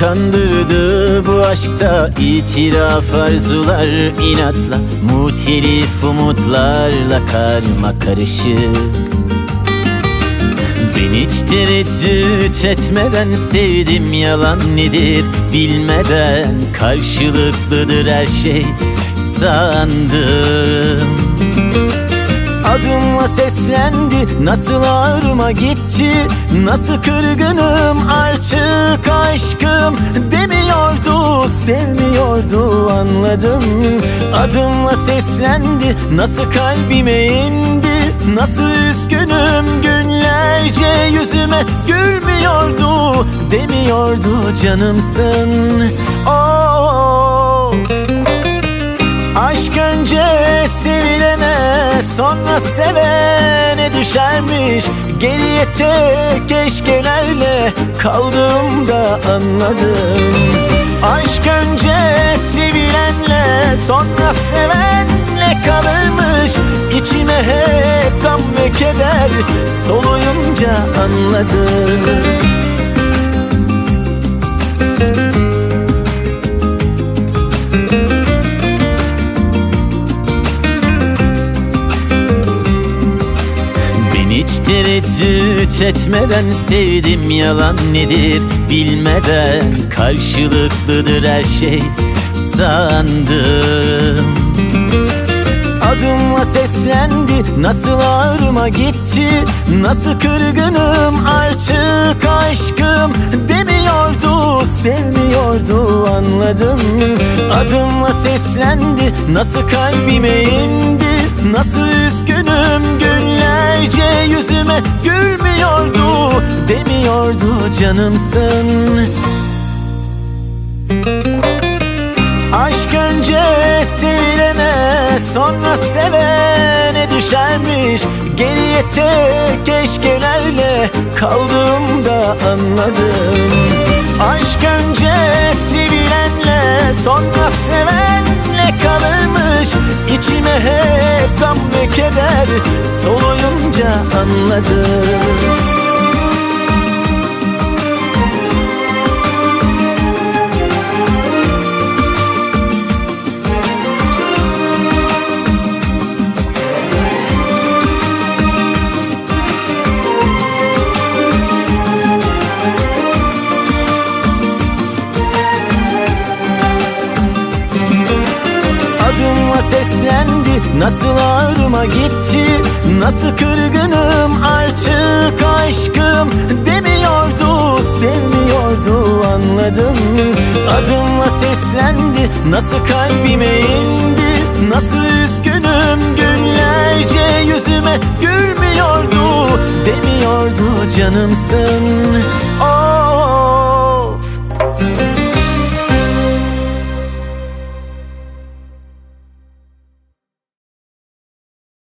kandırdı bu aşkta itiraf arzular inatla Mutelif umutlarla karma karışık. Ben hiç tereddüt etmeden sevdim yalan nedir Bilmeden karşılıklıdır her şey sandım. Adımla seslendi Nasıl ağrıma gitti Nasıl kırgınım artık aşkım Demiyordu sevmiyordu anladım. Adımla seslendi Nasıl kalbime indi Nasıl üzgünüm günlerce yüzüme gülmüyordu Demiyordu canımsın. Oh Aşk önce sevilene sonra sevene düşermiş Geriye tek keşkelerle kaldığımda anladım. Aşk önce sevilenle sonra sevenle kalırmış. İçime hep gam ve keder soluyunca anladım tereddüt etmeden sevdim yalan nedir bilmeden Karşılıklıdır her şey sandım. Adımla seslendi nasıl ağrıma gitti Nasıl kırgınım artık aşkım Demiyordu sevmiyordu anladım. Adımla seslendi nasıl kalbime indi Nasıl üzgünüm günlerce yüzüme gülmüyordu Demiyordu canımsın. Aşk önce sevilene sonra sevene düşermiş. Geriye tek keşkelerle kaldığımda anladım. Aşk önce sevilenle sonra sevenle kalırmış soluyunca anladım seslendi. Nasıl ağrıma gitti? Nasıl kırgınım? Artık aşkım Demiyordu sevmiyordu anladım. Adımla seslendi. Nasıl kalbime indi? Nasıl üzgünüm? Günlerce yüzüme gülmüyordu Demiyordu canımsın. Oh